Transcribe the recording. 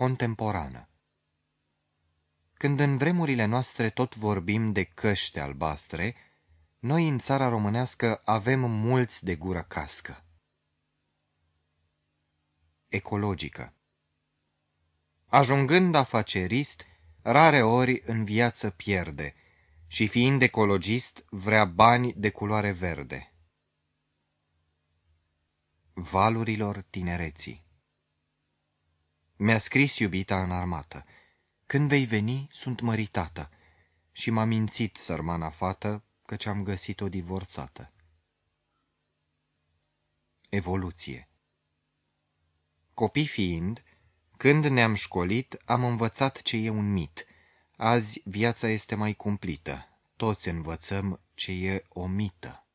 contemporană Când în vremurile noastre tot vorbim de căște albastre, noi în țara românească avem mulți de gură cască. Ecologică Ajungând afacerist, rare ori în viață pierde și fiind ecologist vrea bani de culoare verde. Valurilor tinereții Mi-a scris iubita în armată, Când vei veni, sunt măritată, Și m-a mințit sărmana fată, Căci am găsit-o divorțată. Evoluție Copii fiind, când ne-am școlit, am învățat ce e un mit. Azi viața este mai cumplită. Toți învățăm ce e o mită.